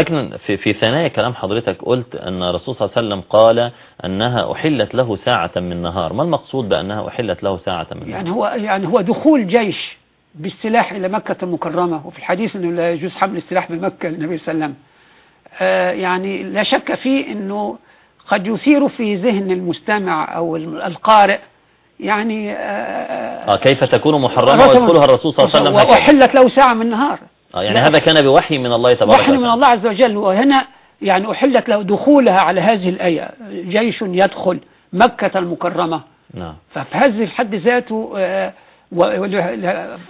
لكن في في ثنايا كلام حضرتك قلت أن الرسول صلى الله عليه وسلم قال أنها أحلت له ساعة من نهار. ما المقصود بأنها أحلت له ساعة من نهار؟ يعني هو يعني هو دخول جيش بالسلاح إلى مكة المكرمة وفي الحديث أنه لا يجوز حمل السلاح بمكة للنبي صلى الله عليه وسلم. آه يعني لا شك فيه أنه قد يثير في ذهن المستمع أو القارئ يعني آه كيف تكون محرمة ويدخلها الرسول صلى الله عليه وسلم؟ وأحلت له ساعة من النهار آه يعني هذا كان بوحي من الله تبارك وحي من الله عز وجل. وهنا يعني أحلت له دخولها على هذه الآية. جيش يدخل مكة المكرمة. نعم. ففي هذه الحد ذاته آه و...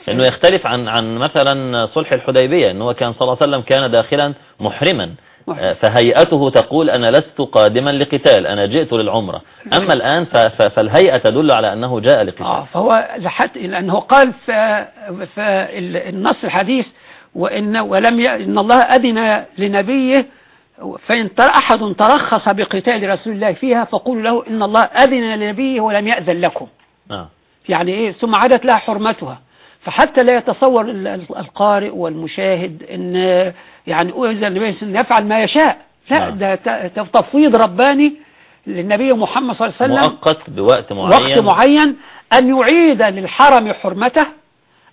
إنه يختلف عن عن مثلا صلح الحديبية إنه كان صلى الله عليه وسلم كان داخلا محرما. محرم. فهيئته تقول أنا لست قادما لقتال أنا جئت للعمرة. أما الآن فالهيئة تدل على أنه جاء لقتال. آه فهو حتى لأنه قال في, في النص الحديث وإن, ولم ي... إن الله أذن لنبيه فإن أحد ترخص بقتال رسول الله فيها فقولوا له إن الله أذن لنبيه ولم يأذن لكم. آه. يعني إيه؟ ثم عادت لها حرمتها. فحتى لا يتصور القارئ والمشاهد إن يعني النبي يفعل ما يشاء. لا ده تفويض رباني للنبي محمد صلى الله عليه وسلم مؤقت بوقت معين. وقت معين أن يعيد للحرم حرمته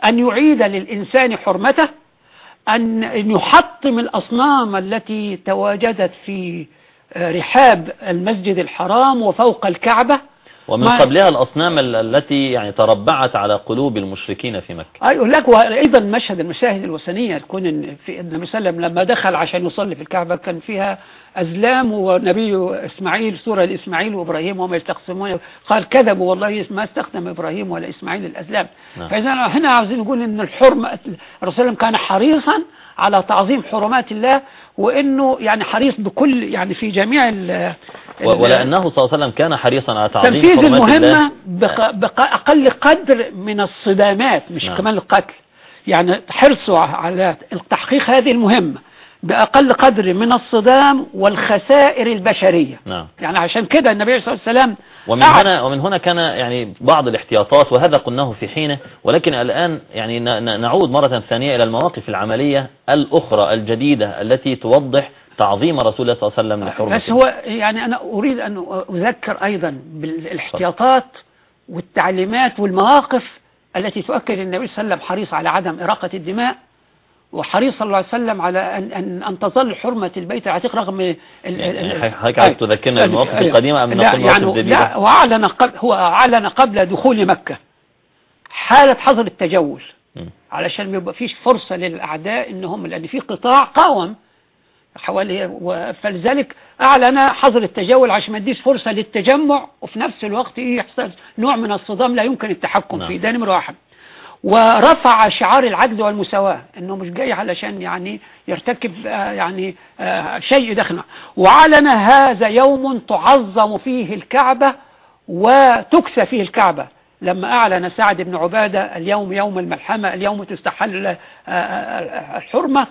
أن يعيد للإنسان حرمته أن يحطم الأصنام التي تواجدت في رحاب المسجد الحرام وفوق الكعبة ومن قبلها الأصنام التي يعني تربعت على قلوب المشركين في مكة. أيوة لك وأيضا مشهد المشاهد الوثنية تكون في النبي صلى الله عليه وسلم لما دخل عشان يصلي في الكعبة كان فيها أزلام ونبي إسماعيل سورة لإسماعيل وإبراهيم وما يستقسمون. قال كذبوا والله ما استخدم إبراهيم ولا إسماعيل الأزلام. نعم. فإذا هنا عاوزين نقول إن الحرمة الرسول كان حريصا على تعظيم حرمات الله وإنه يعني حريص بكل يعني في جميع ولأنه صلى الله عليه وسلم كان حريصا على تعظيم تنفيذ المهمة بق- بأقل قدر من الصدامات مش نعم. كمان القتل. يعني حرصه على تحقيق هذه المهمة بأقل قدر من الصدام والخسائر البشرية. نعم. يعني عشان كده النبي صلى الله عليه وسلم ومن هنا ومن هنا كان يعني بعض الاحتياطات وهذا قلناه في حينه. ولكن الآن يعني نعود مرة ثانية إلى المواقف العملية الأخرى الجديدة التي توضح تعظيم رسول الله صلى الله عليه وسلم لحرمة بس هو يعني أنا أريد أن أذكر أيضا بالاحتياطات والتعليمات والمواقف التي تؤكد النبي صلى الله عليه وسلم حريص على عدم إراقة الدماء وحريص صلى الله عليه وسلم على أن, أن, أن تظل حرمة البيت العتيق رغم ال- ال- يعني حضرتك عايز تذكرنا أيوة. القديمة أم نقول يعني؟ لا وأعلن قبل هو أعلن قبل دخول مكة حالة حظر التجول. علشان ما يبقى فيش فرصة للأعداء إنهم لأن في قطاع قاوم حوالي و- فلذلك أعلن حظر التجول عشان ما يديش فرصة للتجمع وفي نفس الوقت إيه يحصل نوع من الصدام لا يمكن التحكم نعم. فيه. ده نمرة واحد. ورفع شعار العدل والمساواة إنه مش جاي علشان يعني يرتكب آه، يعني آه، شيء داخل وعلن هذا يوم تعظم فيه الكعبة وتكسى فيه الكعبة. لما أعلن سعد بن عبادة اليوم يوم الملحمة اليوم تستحل آه، الحرمة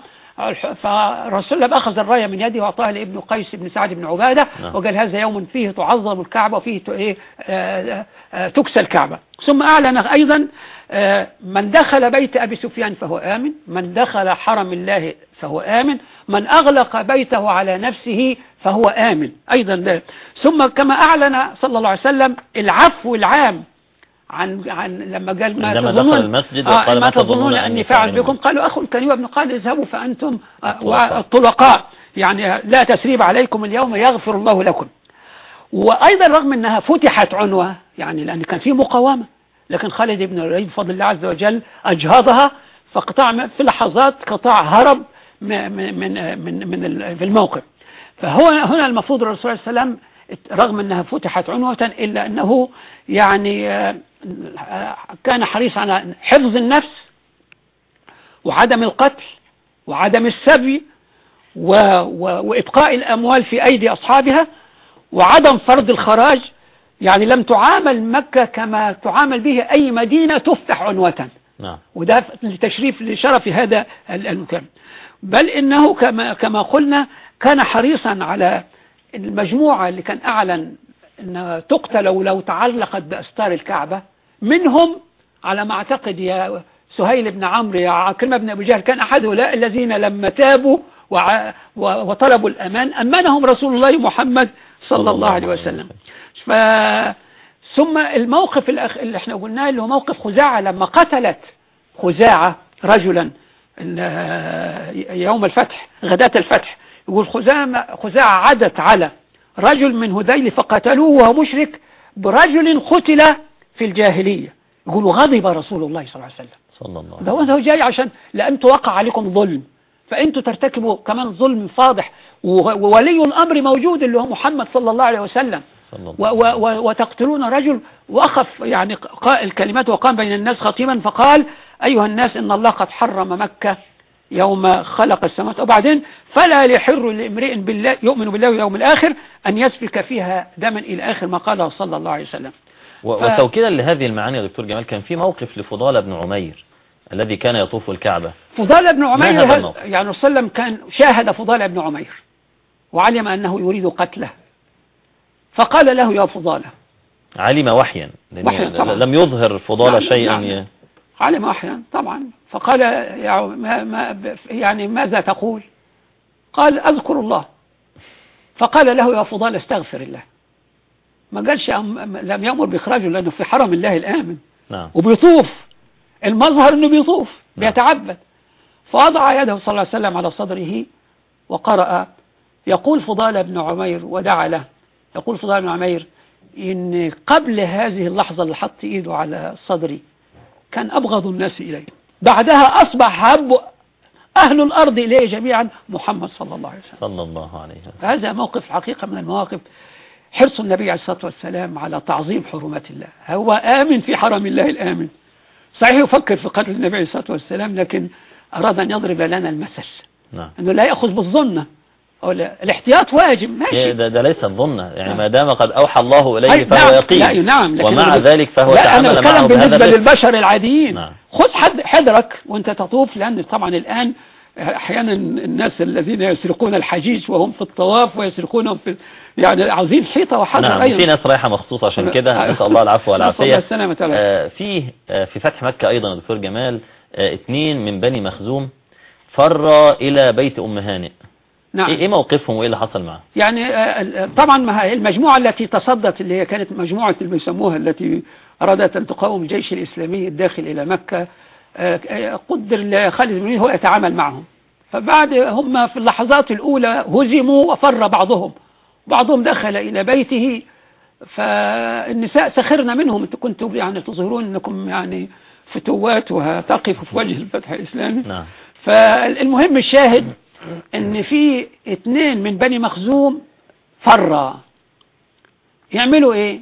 فالرسول الله أخذ الراية من يده وأعطاها لابن قيس بن سعد بن عبادة نعم. وقال هذا يوم فيه تعظم الكعبة وفيه إيه، آه، آه، تكسى الكعبة ثم أعلن أيضا آه، من دخل بيت أبي سفيان فهو آمن من دخل حرم الله فهو آمن من أغلق بيته على نفسه فهو آمن أيضا. ثم كما أعلن صلى الله عليه وسلم العفو العام عن عن لما قال ما عندما تظنون دخل المسجد آه ما ما تظنون أني فاعل بكم؟ قالوا أخ كريم ابن قال اذهبوا فأنتم آه، الطلقاء. يعني لا تسريب عليكم اليوم يغفر الله لكم. وأيضا رغم أنها فتحت عنوة يعني لأن كان في مقاومة لكن خالد بن الوليد بفضل الله عز وجل أجهضها فقطاع في لحظات قطاع هرب م- من من من, من في الموقف فهو هنا المفروض الرسول صلى الله عليه وسلم رغم أنها فتحت عنوة إلا أنه يعني آه، آه، كان حريص على حفظ النفس وعدم القتل وعدم السبي و و وإبقاء الأموال في أيدي أصحابها وعدم فرض الخراج. يعني لم تعامل مكة كما تعامل به أي مدينة تفتح عنوة. نعم. وده لتشريف لشرف هذا ال- المكان. بل إنه كما كما قلنا كان حريصا على المجموعة اللي كان أعلن أن تقتل ولو تعلقت بأستار الكعبة. منهم على ما أعتقد يا سهيل بن عمرو يا عكرمة بن أبي جهل كان أحد هؤلاء الذين لما تابوا وطلبوا الأمان أمنهم رسول الله محمد صلى الله عليه وسلم. ف ثم الموقف الأخ... اللي إحنا قلناه اللي هو موقف خزاعة لما قتلت خزاعة رجلا يوم الفتح غداة الفتح يقول خزاعة عدت على رجل من هذيل فقتلوه وهو مشرك برجل قتل في الجاهلية. يقول غضب رسول الله صلى الله عليه وسلم. صلى الله ده هو ده هو جاي عشان لأنتوا وقع عليكم ظلم. فأنتوا ترتكبوا كمان ظلم فاضح. وولي الأمر موجود اللي هو محمد صلى الله عليه وسلم. صلى و الله و و وتقتلون رجل وأخف يعني قا- الكلمات وقام بين الناس خطيبا فقال أيها الناس إن الله قد حرم مكة يوم خلق السماوات. وبعدين فلا يحر لامرئ بالله يؤمن بالله واليوم الآخر أن يسفك فيها دما إلى آخر ما قاله صلى الله عليه وسلم. وتوكيدا لهذه المعاني يا دكتور جمال كان في موقف لفضالة بن عمير الذي كان يطوف الكعبة. فضال بن عمير الموقف؟ يعني صلى الله عليه وسلم كان شاهد فضال بن عمير وعلم أنه يريد قتله. فقال له يا فضالة. علم وحيا وحياً طبعاً. لم يظهر فضالة نعم، شيئا نعم. ي- علم أحيانا طبعا. فقال يا ما ما يعني ماذا تقول؟ قال أذكر الله. فقال له يا فضال استغفر الله. ما قالش أم- لم يأمر بإخراجه لأنه في حرم الله الآمن. نعم. وبيطوف. المظهر أنه بيطوف نعم. بيتعبد. فوضع يده صلى الله عليه وسلم على صدره وقرأ يقول فضال بن عمير ودعا له. يقول فضال بن عمير إن قبل هذه اللحظة اللي حط إيده على صدري كان أبغض الناس إلي. بعدها أصبح أحب أهل الأرض إليه جميعا محمد صلى الله عليه وسلم. صلى الله عليه وسلم. هذا موقف حقيقة من المواقف حرص النبي عليه الصلاة والسلام على تعظيم حرمات الله. هو آمن في حرم الله الآمن. صحيح يفكر في قتل النبي عليه الصلاة والسلام لكن أراد أن يضرب لنا المثل. نعم. أنه لا يأخذ بالظن أو لا- الاحتياط واجب إيه ماشي ده, ده ليس الظن يعني نعم. ما دام قد أوحى الله إليه فهو نعم يقين. لا نعم لكن ومع أنا ذلك فهو لا أنا تعامل بتكلم بهذا بالنسبة. للبشر العاديين. نعم. خذ حد حذرك وأنت تطوف لأن طبعا الآن أحيانا الناس الذين يسرقون الحجيج وهم في الطواف ويسرقونهم في يعني عاوزين حيطة وحذر نعم أيضا. في ناس رايحة مخصوص عشان كده. آه. نسأل الله العفو والعافية. آه، فيه آه، في فتح مكة أيضا دكتور جمال. آه، اثنين من بني مخزوم. فر إلى بيت أم هانئ. نعم. إيه إيه موقفهم وإيه اللي حصل معاهم يعني آه، ال- طبعا ما هي المجموعة التي تصدت اللي هي كانت مجموعة اللي بيسموها التي أرادت أن تقاوم الجيش الإسلامي الداخل إلى مكة آه، آه، قدر لخالد بن الوليد هو يتعامل معهم. فبعد هم في اللحظات الأولى هزموا وفر بعضهم. بعضهم دخل إلى بيته فالنساء سخرنا منهم. أنتم كنتم يعني تظهرون أنكم يعني فتوات وتقفوا في وجه الفتح الإسلامي. نعم. فالمهم الشاهد إن في اتنين من بني مخزوم فرا يعملوا إيه؟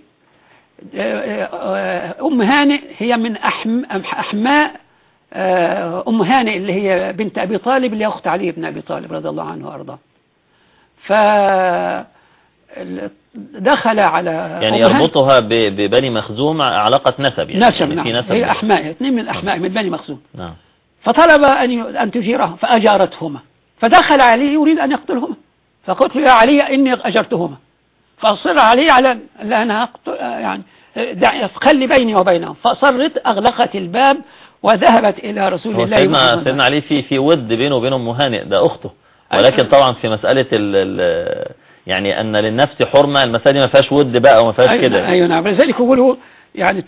أم هانئ هي من أحم أحماء آه، أم هانئ اللي هي بنت أبي طالب اللي أخت علي بن أبي طالب رضي الله عنه وأرضاه. ف دخل على يعني أم. يربطها ببني مخزوم علاقة نسب يعني نسب يعني نعم. في نسب. هي أحماء اثنين من أحماء من بني مخزوم. نعم. فطلب أن أن تجيرهم فأجارتهما. فدخل علي يريد أن يقتلهما. فقلت له يا علي إني أجرتهما. فأصر علي على أن أقتل يعني خلي بيني وبينهم. فأصرت أغلقت الباب وذهبت إلى رسول الله سيدنا سيدنا علي في في ود بينه وبين ام هانئ ده أخته. ولكن طبعا في مسألة ال ال يعني أن للنفس حرمة المسألة دي ما فيهاش ود بقى وما فيهاش أيوة كده. أيوة نعم. لذلك يقولوا يعني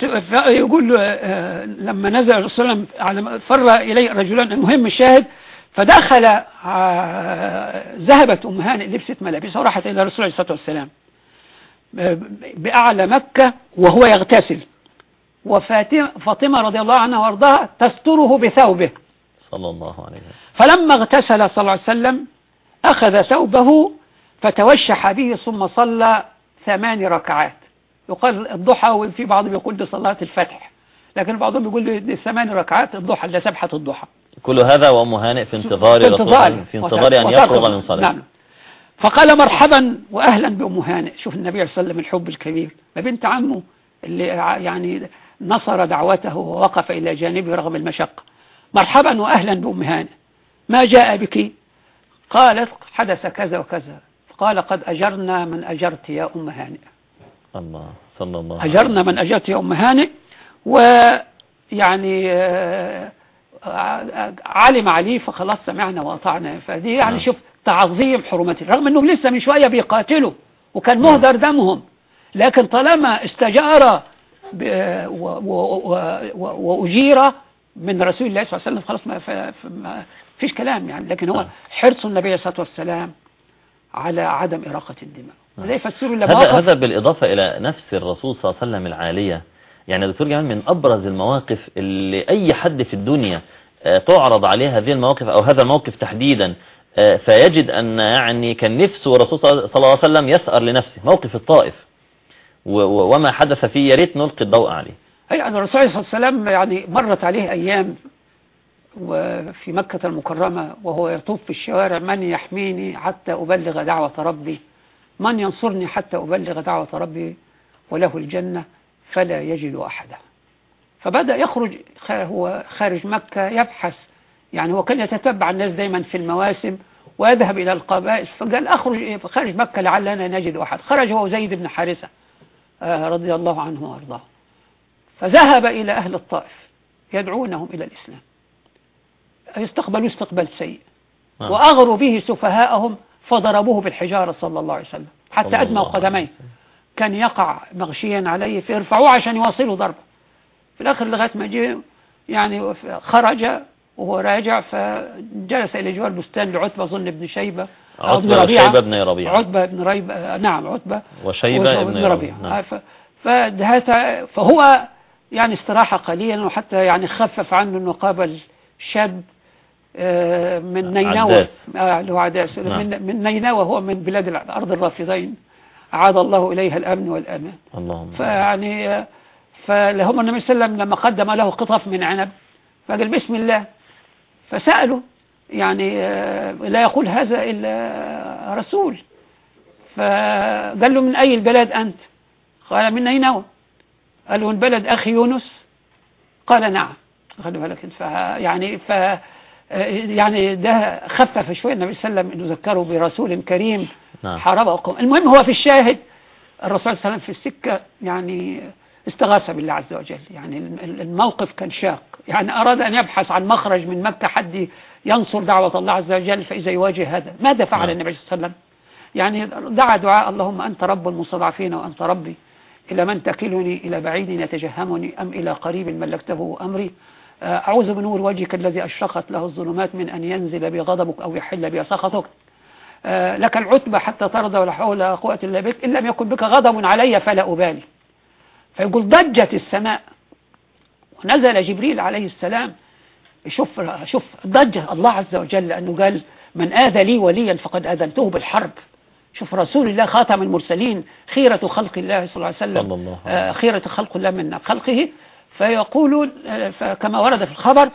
يقول آه، لما نزل الرسول صلى الله عليه وسلم على فر إليه رجلان المهم الشاهد فدخل آه، ذهبت أم هانئ لبست ملابسها وراحت إلى الرسول عليه الصلاة والسلام. بأعلى مكة وهو يغتسل. وفاطمة فاطمة رضي الله عنها وارضاها تستره بثوبه. صلى الله عليه وسلم. فلما اغتسل صلى الله عليه وسلم أخذ ثوبه فتوشح به ثم صلى ثمان ركعات. يقال الضحى وفي بعضهم يقول دي صلاة الفتح لكن بعضهم يقول دي ثمان ركعات الضحى اللي سبحة الضحى. كل هذا وام هانئ في انتظار في انتظار. الله في انتظار أن وت- يفرغ. من صلاته. نعم. فقال مرحبا واهلا بام هانئ شوف النبي صلى الله عليه وسلم الحب الكبير. ما بنت عمه اللي يعني نصر دعوته ووقف إلى جانبه رغم المشقة. مرحبا وأهلا بام هانئ ما جاء بك؟ قالت حدث كذا وكذا. قال قد أجرنا من أجرت يا ام هانئ الله صلى الله أجرنا من أجرت يا أم هانئ ويعني آه، علم عليه فخلاص سمعنا وأطعنا. فدي يعني نعم. شوف تعظيم حرمته رغم أنهم لسه من شوية بيقاتلوا وكان مهدر دمهم. لكن طالما استجار وأجير من رسول الله صلى الله عليه وسلم. خلاص ما, فيش كلام يعني. لكن هو نعم. حرص النبي عليه الصلاة والسلام على عدم إراقة الدماء. نعم. يفسروا هذا هذا بالإضافة إلى نفس الرسول صلى الله عليه وسلم العالية. يعني دكتور جمال من أبرز المواقف اللي أي حد في الدنيا آه، تعرض عليه هذه المواقف أو هذا الموقف تحديدا آه، فيجد أن يعني كان نفسه الرسول صلى الله عليه وسلم يسأر لنفسه. موقف الطائف. وما حدث فيه يا ريت نلقي الضوء عليه. أي يعني الرسول عليه وسلم يعني مرت عليه أيام وفي مكة المكرمة وهو يطوف في الشوارع من يحميني حتى أبلغ دعوة ربي؟ من ينصرني حتى أبلغ دعوة ربي وله الجنة؟ فلا يجد أحدا. فبدأ يخرج هو خارج مكة يبحث يعني هو كان يتتبع الناس دايما في المواسم ويذهب إلى القبائل فقال أخرج خارج مكة لعلنا نجد أحد. خرج هو زيد بن حارثة. رضي الله عنه وأرضاه. فذهب إلى أهل الطائف يدعونهم إلى الإسلام. يستقبلوا استقبال سيء. نعم. وأغروا به سفهاءهم فضربوه بالحجارة صلى الله عليه وسلم. حتى أدموا قدميه. كان يقع مغشيا عليه فيرفعوه عشان يواصلوا ضربة. في الآخر لغاية ما جه يعني خرج وهو راجع فجلس إلى جوار بستان لعتبة أظن ابن شيبة. عتبة ربيعة. شيبة بن ربيعة. عتبة بن ريبة نعم عتبة. وشيبة ابن ربيعة. ربيعة. نعم. ف- فدهت- فهو يعني استراح قليلا وحتى يعني خفف عنه انه قابل شاب آه، من نينوى. آه، اللي هو عداس. نعم. من من نينوى هو من بلاد الأرض الرافضين. عاد الله إليها الأمن والأمان. اللهم فيعني آه، فلهم النبي صلى الله عليه وسلم لما قدم له قطف من عنب فقال بسم الله. فسألوا يعني آه، لا يقول هذا إلا رسول. فقال له من أي البلاد أنت؟ قال من نينوى قال له من بلد أخي يونس. قال نعم. خلي بالك. يعني ف يعني ده خفف شوية. النبي صلى الله عليه وسلم إنه ذكره برسول كريم نعم. حارب قوم المهم هو في الشاهد الرسول صلى الله عليه وسلم في السكة يعني استغاث بالله عز وجل. يعني الم- الموقف كان شاق. يعني أراد أن يبحث عن مخرج من مكة حد ينصر دعوة الله عز وجل فإذا يواجه هذا. ماذا فعل نعم. النبي صلى الله عليه وسلم؟ يعني دعا دعاء اللهم أنت رب المستضعفين وأنت ربي. إلى من تكلني؟ إلى بعيد يتجهمني؟ أم إلى قريب ملكته أمري؟ آه، أعوذ بنور وجهك الذي أشرقت له الظلمات من أن ينزل بي غضبك أو يحل بي سخطك. آه، لك العتبى حتى ترضى ولا حول ولا قوة إلا بك. إن لم يكن بك غضب علي فلا أبالي. فيقول ضجت السماء. ونزل جبريل عليه السلام. شوف شوف ضجة الله عز وجل أنه قال من آذى لي وليا فقد آذنته بالحرب. شوف رسول الله خاتم المرسلين خيرة خلق الله صلى الله عليه وسلم. الله آه، خيرة خلق الله من خلقه. فيقول آه، كما ورد في الخبر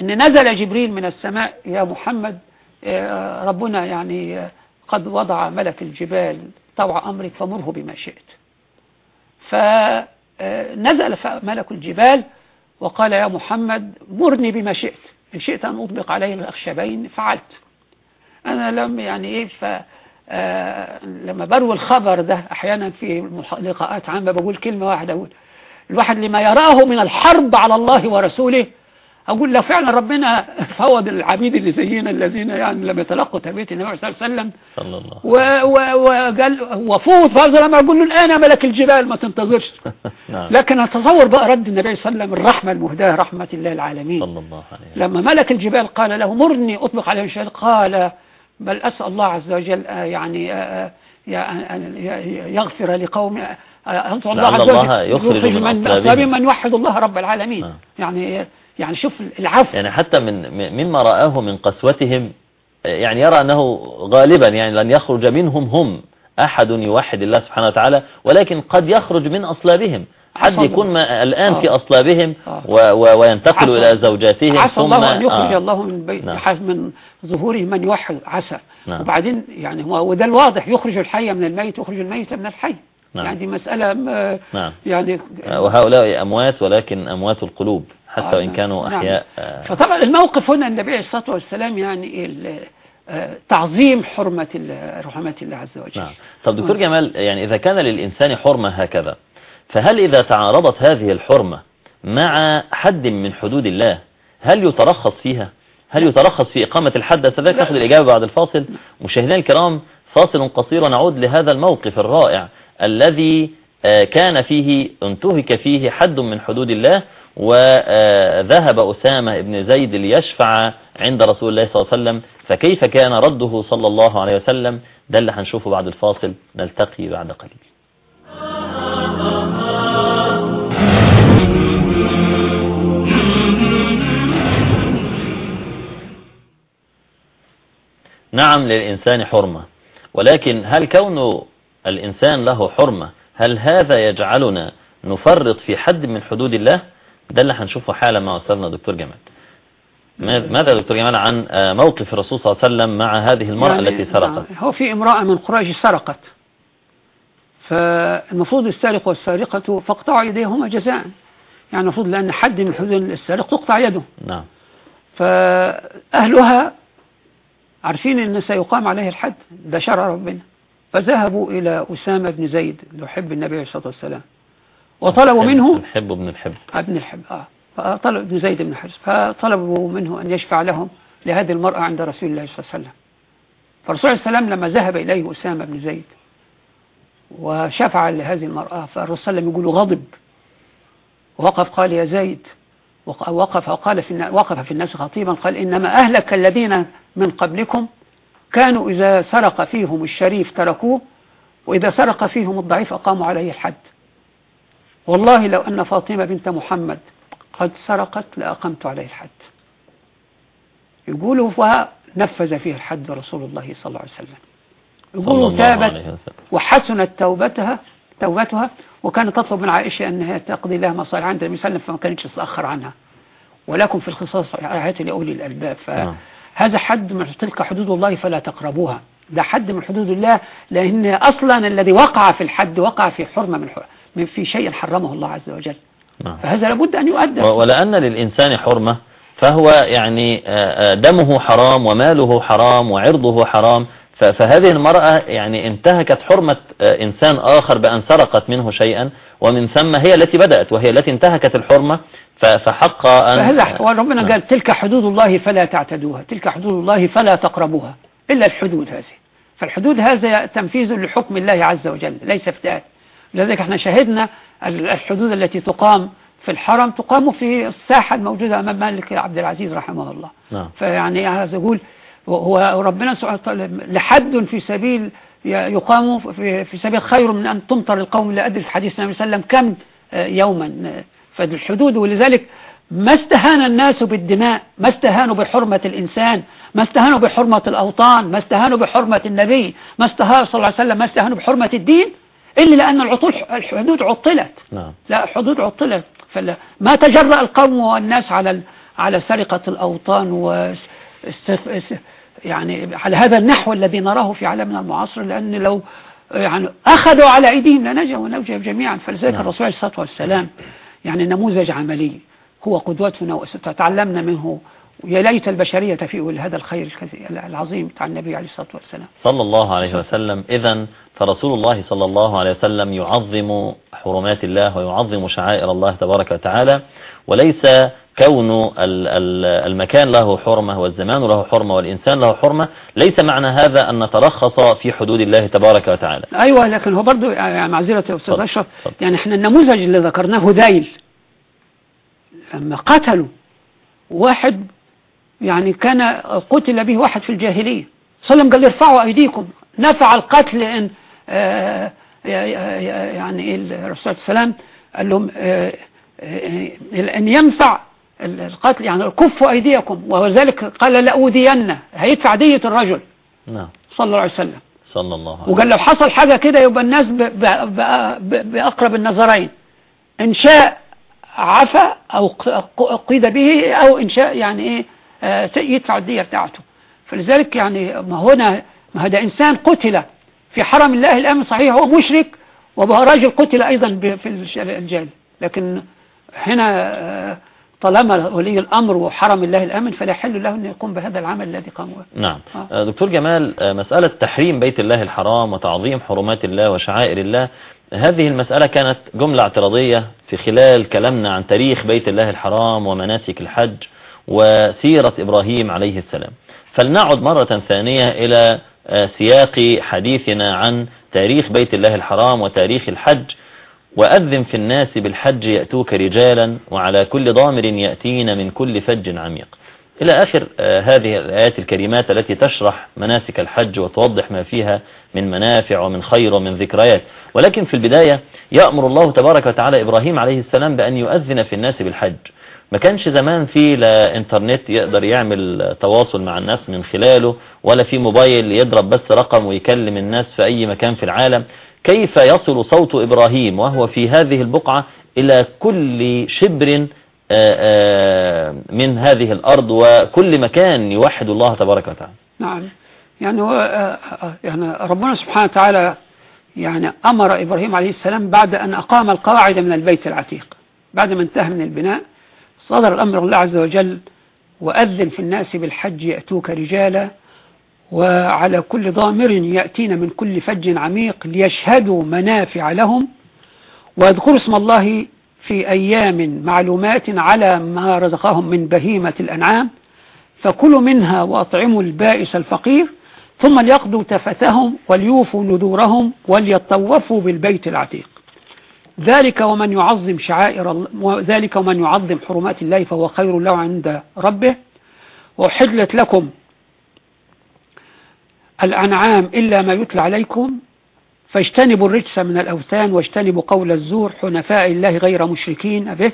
أن نزل جبريل من السماء يا محمد آه، ربنا يعني آه، قد وضع ملك الجبال طوع أمرك فمره بما شئت. فنزل ملك الجبال وقال يا محمد مرني بما شئت إن شئت أن أطبق عليه الأخشبين فعلت. أنا لم يعني إيه ف آه، لما بروي الخبر ده أحيانا في لقاءات عامة بقول كلمة واحدة أقول الواحد لما يراه من الحرب على الله ورسوله أقول لو فعلا ربنا فوض العبيد اللي زينا الذين يعني لم يتلقوا تربية النبي صلى الله عليه وسلم. صلى الله و- و- وقال وفوض فهذا لما أقول له الآن يا ملك الجبال ما تنتظرش. نعم. لكن أتصور بقى رد النبي صلى الله عليه وسلم الرحمة المهداة رحمة الله العالمين. صلى الله عليه وسلم. لما ملك الجبال قال له مرني أطلق عليه الشهادة. قال بل أسأل الله عز وجل آه، يعني آه، آه، يغفر لقوم أسأل الله عز وجل. يخرج من من يوحد الله رب العالمين. يعني يعني شوف العفو يعني حتى من مما رآه من قسوتهم آه، يعني يرى أنه غالبا يعني لن يخرج منهم هم أحد يوحد الله سبحانه وتعالى ولكن قد يخرج من أصلابهم حد يكون ما الآن آه. في أصلابهم آه. وينتقل إلى زوجاتهم عسى ثم الله أن يخرج آه. الله من بيت نعم. من ظهوره من يوحد عسى نعم. وبعدين يعني هو وده الواضح يخرج الحي من الميت يخرج الميت من الحي نعم. يعني دي مسألة آه، نعم يعني آه، وهؤلاء أموات ولكن أموات القلوب حتى آه، وإن كانوا نعم. أحياء آه، فطبعا الموقف هنا النبي عليه الصلاة والسلام يعني آه، تعظيم حرمة رحمة الله عز وجل. نعم. طب دكتور جمال يعني إذا كان للإنسان حرمة هكذا فهل إذا تعارضت هذه الحرمة مع حد من حدود الله هل يترخص فيها؟ هل يترخص في إقامة الحد؟ أستاذك ناخذ الإجابة بعد الفاصل. مشاهدينا الكرام فاصل قصير ونعود لهذا الموقف الرائع الذي آه، كان فيه انتهك فيه حد من حدود الله وذهب أسامة بن زيد ليشفع عند رسول الله صلى الله عليه وسلم فكيف كان رده صلى الله عليه وسلم؟ ده اللي هنشوفه بعد الفاصل نلتقي بعد قليل. نعم للإنسان حرمة ولكن هل كون الإنسان له حرمة هل هذا يجعلنا نفرط في حد من حدود الله؟ ده اللي هنشوفه حالا مع أستاذنا دكتور جمال. ماذا دكتور جمال عن موقف الرسول صلى الله عليه وسلم مع هذه المرأة يعني التي سرقت؟ هو في امرأة من قريش سرقت. فالمفروض السارق والسارقة فاقطعوا يديهما جزاء. يعني المفروض لأن حد من حدود السارق تقطع يده. نعم. فأهلها عارفين أن سيقام عليه الحد. ده شرع ربنا. فذهبوا إلى أسامة بن زيد يحب النبي عليه الصلاة والسلام. وطلبوا منه الحب ابن الحب. ابن الحب آه. فطلب ابن زيد بن حرس فطلبوا منه أن يشفع لهم لهذه المرأة عند رسول الله صلى الله عليه وسلم. فالرسول عليه السلام لما ذهب إليه أسامة بن زيد وشفع لهذه المرأة فالرسول صلى الله عليه وسلم يقول غضب. وقف قال يا زيد وقف وقال في وقف في الناس خطيبا قال إنما أهلك الذين من قبلكم كانوا إذا سرق فيهم الشريف تركوه وإذا سرق فيهم الضعيف أقاموا عليه الحد. والله لو أن فاطمة بنت محمد قد سرقت لأقمت عليه الحد. يقولوا فنفذ فيه الحد رسول الله صلى الله عليه وسلم. يقولوا تابت وحسنت توبتها توبتها وكانت تطلب من عائشة أنها تقضي لها مصالح عند النبي صلى الله عليه وسلم فما كانتش تتأخر عنها. ولكم في الخصاص آيات لأولي الألباب. فهذا حد من تلك حدود الله فلا تقربوها. ده حد من حدود الله لأن أصلا الذي وقع في الحد وقع في حرمة من, من في شيء حرمه الله عز وجل نعم. فهذا لابد أن يؤدى ولأن للإنسان حرمة فهو يعني دمه حرام وماله حرام وعرضه حرام فهذه المرأة يعني انتهكت حرمة إنسان آخر بأن سرقت منه شيئا ومن ثم هي التي بدأت وهي التي انتهكت الحرمة فحق أن فهذا ربنا نعم. قال تلك حدود الله فلا تعتدوها تلك حدود الله فلا تقربوها إلا الحدود هذه فالحدود هذا تنفيذ لحكم الله عز وجل ليس افتئات لذلك إحنا شهدنا الحدود التي تقام في الحرم تقام في الساحة الموجودة أمام مالك عبد العزيز رحمه الله نعم. فيعني هذا يقول هو ربنا لحد في سبيل يقام في, في سبيل خير من أن تمطر القوم لا أدري في حديث النبي صلى الله عليه وسلم كم يوما فالحدود ولذلك ما استهان الناس بالدماء ما استهانوا بحرمة الإنسان ما استهانوا بحرمة الأوطان ما استهانوا بحرمة النبي ما استهانوا صلى الله عليه وسلم ما استهانوا بحرمة الدين إلا لأن العطول الحدود عطلت نعم. لا الحدود عطلت فلا ما تجرأ القوم والناس على على سرقة الأوطان و يعني على هذا النحو الذي نراه في عالمنا المعاصر لأن لو يعني أخذوا على أيديهم لنجوا ونجوا جميعا فلذلك نعم. الرسول عليه الصلاة والسلام يعني نموذج عملي هو قدوتنا وتعلمنا منه يا ليت البشرية تفيء لهذا الخير العظيم بتاع النبي عليه الصلاة والسلام. صلى الله عليه وسلم. إذا فرسول الله صلى الله عليه وسلم يعظم حرمات الله ويعظم شعائر الله تبارك وتعالى وليس كون المكان له حرمة والزمان له حرمة والإنسان له حرمة ليس معنى هذا أن نترخص في حدود الله تبارك وتعالى. أيوة لكن هو برضو يعني معذرة يا أستاذ أشرف يعني إحنا النموذج اللي ذكرناه دايل لما قتلوا واحد يعني كان قتل به واحد في الجاهلية. صلى الله قال ارفعوا أيديكم. نفع القتل إن آه، يعني الرسول صلى الله عليه وسلم قال لهم آه، آه، إن ينفع القتل يعني كفوا أيديكم. وذلك قال لأودين هيدفع دية الرجل. نعم. صلى الله عليه وسلم. صلى الله عليه وقال لو حصل حاجة كده يبقى الناس بأقرب النظرين. إن شاء عفى أو قيد به أو إن شاء يعني إيه يدفع الدية بتاعته فلذلك يعني ما هنا ما هذا إنسان قتل في حرم الله الأمن صحيح هو مشرك وهو راجل قتل أيضا في الجال لكن هنا آه، طالما ولي الأمر وحرم الله الأمن فلا يحل له أن يقوم بهذا العمل الذي قام به نعم آه. آه. دكتور جمال مسألة تحريم بيت الله الحرام وتعظيم حرمات الله وشعائر الله هذه المسألة كانت جملة اعتراضية في خلال كلامنا عن تاريخ بيت الله الحرام ومناسك الحج وسيرة إبراهيم عليه السلام. فلنعد مرة ثانية إلى سياق حديثنا عن تاريخ بيت الله الحرام وتاريخ الحج. وأذن في الناس بالحج يأتوك رجالا وعلى كل ضامر يأتين من كل فج عميق. إلى آخر هذه الآيات الكريمات التي تشرح مناسك الحج وتوضح ما فيها من منافع ومن خير ومن ذكريات. ولكن في البداية يأمر الله تبارك وتعالى إبراهيم عليه السلام بأن يؤذن في الناس بالحج. ما كانش زمان في لا انترنت يقدر يعمل تواصل مع الناس من خلاله ولا في موبايل يضرب بس رقم ويكلم الناس في أي مكان في العالم. كيف يصل صوت إبراهيم وهو في هذه البقعة إلى كل شبر من هذه الأرض وكل مكان يوحد الله تبارك وتعالى؟ نعم. يعني هو يعني ربنا سبحانه وتعالى يعني أمر إبراهيم عليه السلام بعد أن أقام القواعد من البيت العتيق بعد ما انتهى من البناء. صدر الأمر الله عز وجل وأذن في الناس بالحج يأتوك رجالا وعلى كل ضامر يأتين من كل فج عميق ليشهدوا منافع لهم. ويذكروا اسم الله في أيام معلومات على ما رزقهم من بهيمة الأنعام فكلوا منها وأطعموا البائس الفقير ثم ليقضوا تفتهم وليوفوا نذورهم وليطوفوا بالبيت العتيق. ذلك ومن يعظم شعائر الله ذلك ومن يعظم حرمات الله فهو خير له عند ربه. وحلت لكم الأنعام إلا ما يتلى عليكم فاجتنبوا الرجس من الأوثان واجتنبوا قول الزور حنفاء الله غير مشركين به.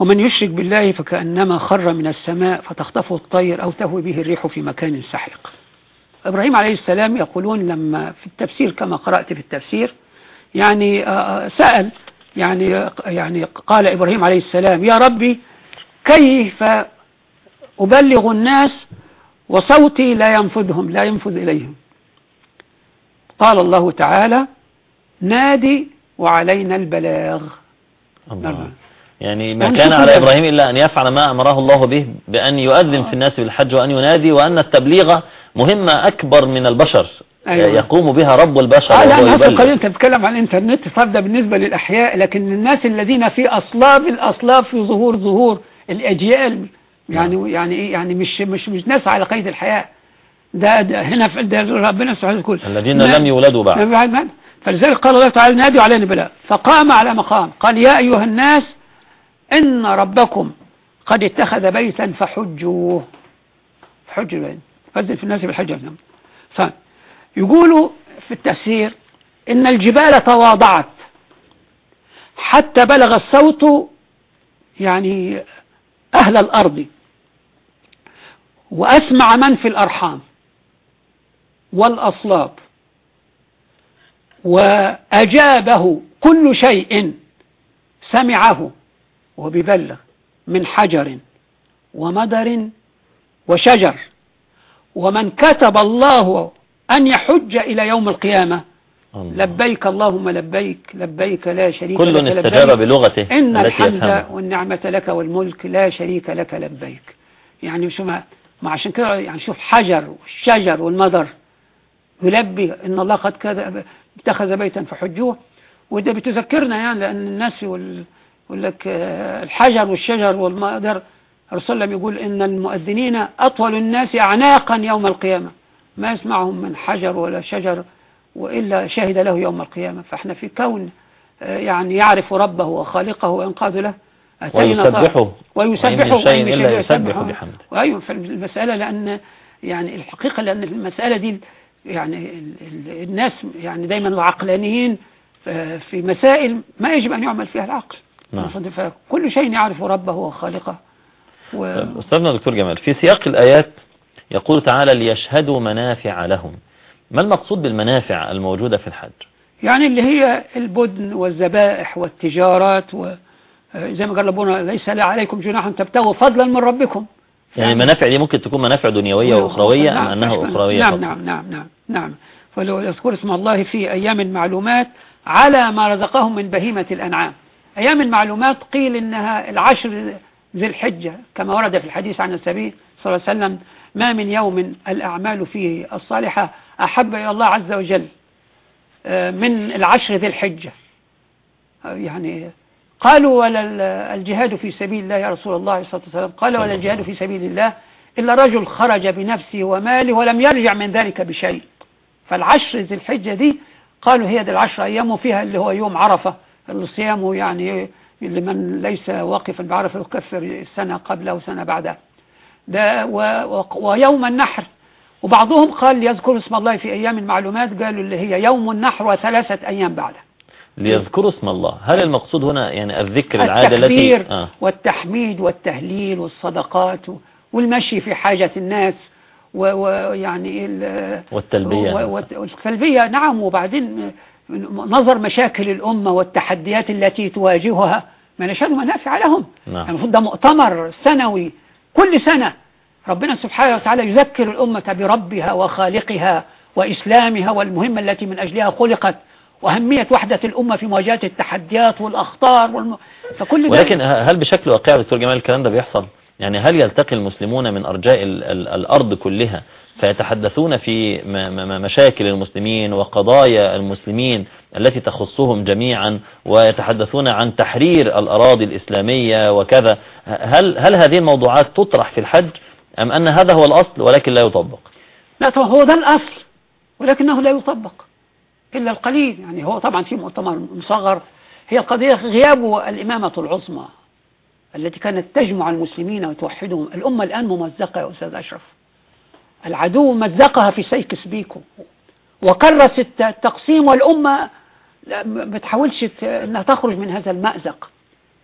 ومن يشرك بالله فكأنما خر من السماء فتخطفه الطير أو تهوي به الريح في مكان سحيق إبراهيم عليه السلام يقولون لما في التفسير كما قرأت في التفسير يعني سأل يعني يعني قال إبراهيم عليه السلام يا ربي كيف أبلغ الناس وصوتي لا ينفذهم لا ينفذ إليهم؟ قال الله تعالى نادي وعلينا البلاغ. الله. يعني ما كان على إبراهيم إلا أن يفعل ما أمره الله به بأن يؤذن في الناس بالحج وأن ينادي وأن التبليغ مهمة أكبر من البشر. أيوة. يقوم بها رب البشر آه لا نفس القليل أنت بتتكلم عن الإنترنت طب ده بالنسبة للأحياء لكن الناس الذين في أصلاب الأصلاب في ظهور ظهور الأجيال يعني نعم. يعني إيه يعني مش مش مش ناس على قيد الحياة. ده, ده هنا في ده ربنا سبحانه وتعالى الذين لم يولدوا بعد. فلذلك قال الله تعالى نادوا علينا بلا. فقام على مقام. قال يا أيها الناس إن ربكم قد اتخذ بيتا فحجوه. حجوا فذل في الناس بالحج ثاني يقولوا في التفسير إن الجبال تواضعت. حتى بلغ الصوت يعني أهل الأرض. وأسمع من في الأرحام. والأصلاب. وأجابه كل شيء سمعه. وببلغ من حجر ومدر وشجر. ومن كتب الله أن يحج إلى يوم القيامة. الله. لبيك اللهم لبيك لبيك لا شريك كل لك استجاب بلغته إن الحمد والنعمة لك والملك لا شريك لك لبيك. يعني شو ما, ما عشان كده يعني شوف حجر والشجر والمدر. يلبي إن الله قد كذا اتخذ بيتا فحجوه. وده بتذكرنا يعني لأن الناس يقول لك الحجر والشجر والمدر. الرسول الله يقول إن المؤذنين أطول الناس أعناقا يوم القيامة. ما يسمعهم من حجر ولا شجر وإلا شهد له يوم القيامة. فإحنا في كون يعني يعرف ربه وخالقه وإنقاذ له ويسبحه. ويسبحه شيء إلا يسبح بحمده. وأيوه فالمسألة لأن يعني الحقيقة لأن المسألة دي يعني الناس يعني دايما العقلانيين في مسائل ما يجب أن يعمل فيها العقل. نعم. فكل شيء يعرف ربه وخالقه. و... أستاذنا دكتور جمال في سياق الآيات يقول تعالى ليشهدوا منافع لهم. ما المقصود بالمنافع الموجودة في الحج؟ يعني اللي هي البدن والذبائح والتجارات وزي ما قال ربنا ليس عليكم جناح تبتغوا فضلا من ربكم. يعني المنافع دي ممكن تكون منافع دنيوية وأخروية نعم. أم أنها أخروية نعم؟ نعم. نعم. نعم. نعم. فلو يذكر اسم الله في أيام المعلومات على ما رزقهم من بهيمة الأنعام. أيام المعلومات قيل إنها العشر ذي الحجة كما ورد في الحديث عن النبي صلى الله عليه وسلم ما من يوم الأعمال فيه الصالحة أحب إلى الله عز وجل من العشر ذي الحجة. يعني قالوا ولا ال- الجهاد في سبيل الله يا رسول الله صلى الله عليه وسلم قال ولا الجهاد في سبيل الله إلا رجل خرج بنفسه وماله ولم يرجع من ذلك بشيء. فالعشر ذي الحجة دي قالوا هي دي العشر أيام وفيها اللي هو يوم عرفة. اللي صيامه يعني لمن ليس واقفا بعرفة يكفر السنة قبله وسنة بعدها ده و و ويوم النحر. وبعضهم قال يذكر اسم الله في أيام المعلومات قالوا اللي هي يوم النحر وثلاثة أيام بعده. ليذكروا اسم الله. هل المقصود هنا يعني الذكر العادة التي التكبير آه. والتحميد والتهليل والصدقات والمشي في حاجة الناس ويعني ال- والتلبية. والتلبية نعم. وبعدين نظر مشاكل الأمة والتحديات التي تواجهها ما نشهد منافع لهم. نعم. المفروض ده مؤتمر سنوي. كل سنة ربنا سبحانه وتعالى يذكر الأمة بربها وخالقها وإسلامها والمهمة التي من أجلها خلقت وأهمية وحدة الأمة في مواجهة التحديات والأخطار والم... فكل ده ولكن هل بشكل واقعي دكتور جمال الكلام ده بيحصل؟ يعني هل يلتقي المسلمون من أرجاء ال ال الأرض كلها فيتحدثون في مشاكل المسلمين وقضايا المسلمين التي تخصهم جميعا ويتحدثون عن تحرير الأراضي الإسلامية وكذا. هل, هل هذه الموضوعات تطرح في الحج أم أن هذا هو الأصل ولكن لا يطبق؟ لا هو ده الأصل ولكنه لا يطبق إلا القليل. يعني هو طبعا في مؤتمر مصغر. هي القضية غياب الإمامة العظمى التي كانت تجمع المسلمين وتوحدهم. الأمة الآن ممزقة يا أستاذ أشرف. العدو مزقها في سيكس بيكو. وكرس التقسيم والأمة ما بتحاولش ت- أنها تخرج من هذا المأزق.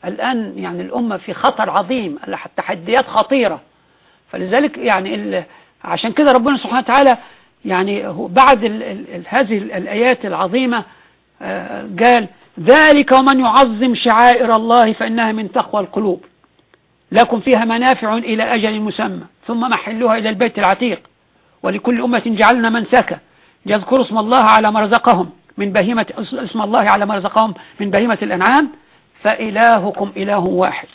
الآن يعني الأمة في خطر عظيم التحديات خطيرة. فلذلك يعني ال... عشان كده ربنا سبحانه وتعالى يعني بعد ال... ال... هذه الآيات العظيمة آه، قال ذلك ومن يعظم شعائر الله فإنها من تقوى القلوب. لكم فيها منافع إلى أجل مسمى ثم محلها إلى البيت العتيق. ولكل أمة جعلنا منسكا يذكروا اسم الله على ما رزقهم. من بهيمة اسم الله على ما رزقهم من بهيمة الأنعام فإلهكم إله واحد.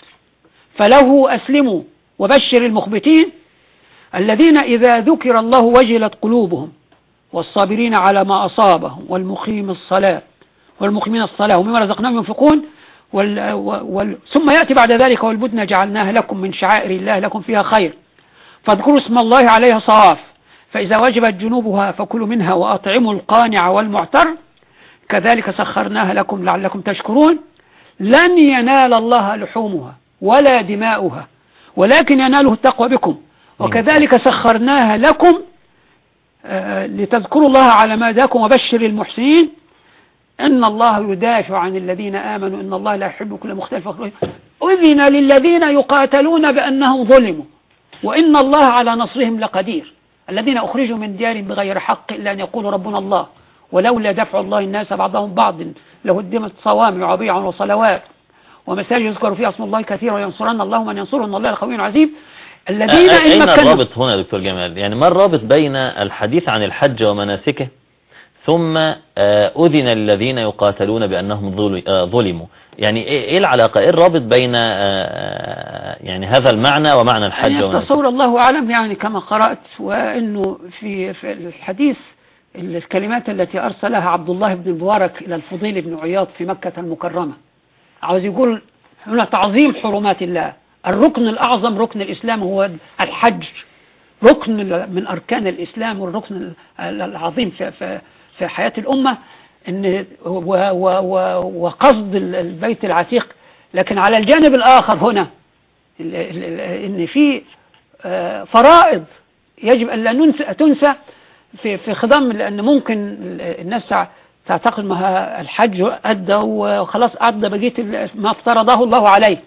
فله أسلموا وبشر المخبتين الذين إذا ذكر الله وجلت قلوبهم والصابرين على ما أصابهم والمقيم الصلاة والمقيمين الصلاة ومما رزقناهم ينفقون وال... وال... ثم يأتي بعد ذلك والبدن جعلناها لكم من شعائر الله لكم فيها خير. فاذكروا اسم الله عليها صواف فإذا وجبت جنوبها فكلوا منها وأطعموا القانع والمعتر كذلك سخرناها لكم لعلكم تشكرون لن ينال الله لحومها ولا دماؤها ولكن يناله التقوى بكم. وكذلك سخرناها لكم آه، لتذكروا الله على ما داكم وبشر المحسنين. إن الله يدافع عن الذين آمنوا إن الله لا يحب كل مختلف. أذن للذين يقاتلون بأنهم ظلموا وإن الله على نصرهم لقدير. الذين أخرجوا من ديارهم بغير حق إلا أن يقولوا ربنا الله. ولولا دفع الله الناس بعضهم بعض لهدمت صوامع وبيع وصلوات ومساجد يذكر فيها اسم الله كثيرا وينصرن الله من ينصره إن الله لقوي عزيز الذين أين مكنوا الرابط هنا يا دكتور جمال؟ يعني ما الرابط بين الحديث عن الحج ومناسكه؟ ثم آه، أذن للذين يقاتلون بأنهم آه، ظلموا. يعني إيه إيه العلاقة؟ إيه الرابط بين آه، يعني هذا المعنى ومعنى الحج يعني التصور الله أعلم يعني كما قرأت وأنه في, في الحديث الكلمات التي أرسلها عبد الله بن المبارك إلى الفضيل بن عياض في مكة المكرمة. عاوز يقول هنا تعظيم حرمات الله. الركن الأعظم ركن الإسلام هو الحج. ركن من أركان الإسلام والركن العظيم في, في, حياة الأمة إن وقصد البيت العتيق. لكن على الجانب الآخر هنا إن في آه، فرائض يجب أن لا تنسى في في خضم لأن ممكن ال- الناس تع- تعتقد ما الحج أدى وخلاص أدى بقية ال- ما افترضه الله عليه.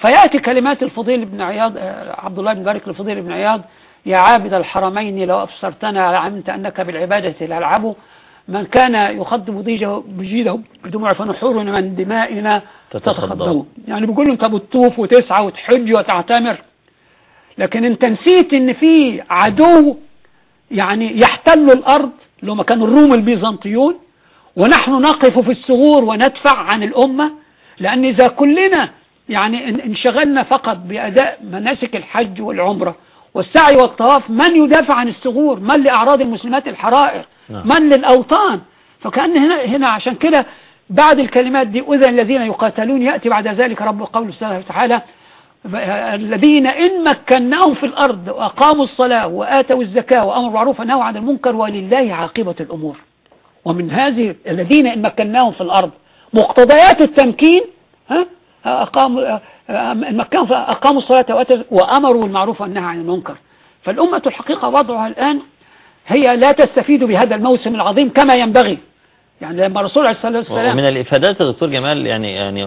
فيأتي كلمات الفضيل بن عياض آه، عبد الله بن بارك الفضيل بن عياض يا عابد الحرمين لو أبصرتنا علمت أنك بالعبادة تلعب من كان يخضب ضيجه بجيده بدموع فنحورنا من دمائنا. تتخضب. يعني بيقول له انت بتطوف وتسعى وتحج وتعتمر. لكن انت نسيت إن في عدو يعني يحتل الأرض اللي هم كانوا الروم البيزنطيون ونحن نقف في الثغور وندفع عن الأمة لأن إذا كلنا يعني إن- انشغلنا فقط بأداء مناسك الحج والعمرة والسعي والطواف من يدافع عن الثغور من لأعراض المسلمات الحرائر؟ نعم. من للأوطان؟ فكأن هنا هنا عشان كده بعد الكلمات دي أذن الذين يقاتلون يأتي بعد ذلك رب قول سبحانه وتعالى الذين إن مكناهم في الأرض وأقاموا الصلاة وآتوا الزكاة وأمروا بالمعروف ونهوا عن المنكر ولله عاقبة الأمور. ومن هذه الذين إن مكناهم في الأرض مقتضيات التمكين ها؟ أقاموا أقاموا الصلاة وأمروا بالمعروف والنهي عن المنكر. فالأمة الحقيقة وضعها الآن هي لا تستفيد بهذا الموسم العظيم كما ينبغي. يعني لما الرسول عليه الصلاة والسلام ومن الإفادات دكتور جمال يعني يعني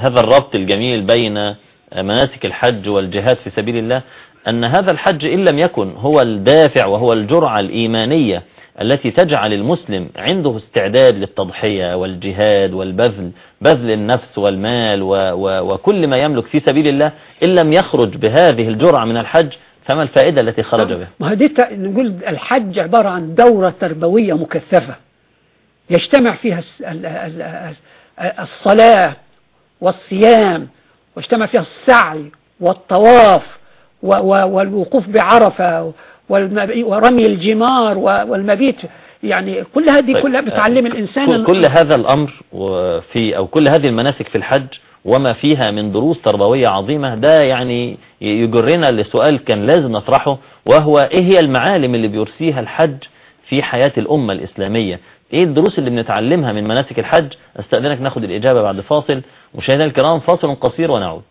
هذا الربط الجميل بين مناسك الحج والجهاد في سبيل الله أن هذا الحج إن لم يكن هو الدافع وهو الجرعة الإيمانية التي تجعل المسلم عنده استعداد للتضحية والجهاد والبذل بذل النفس والمال و و وكل ما يملك في سبيل الله إن لم يخرج بهذه الجرعة من الحج فما الفائدة التي خرج بها؟ ما دي نقول الحج عبارة عن دورة تربوية مكثفة يجتمع فيها الصلاة والصيام واجتمع فيها السعي والطواف والوقوف بعرفة ورمي الجمار والمبيت. يعني كل هذه طيب كلها بتعلم الإنسان كل هذا الأمر في أو كل هذه المناسك في الحج وما فيها من دروس تربوية عظيمة ده يعني يجرنا لسؤال كان لازم نطرحه وهو إيه هي المعالم اللي بيرسيها الحج في حياة الأمة الإسلامية؟ إيه الدروس اللي بنتعلمها من مناسك الحج؟ أستأذنك ناخد الإجابة بعد فاصل. مشاهدينا الكرام فاصل قصير ونعود.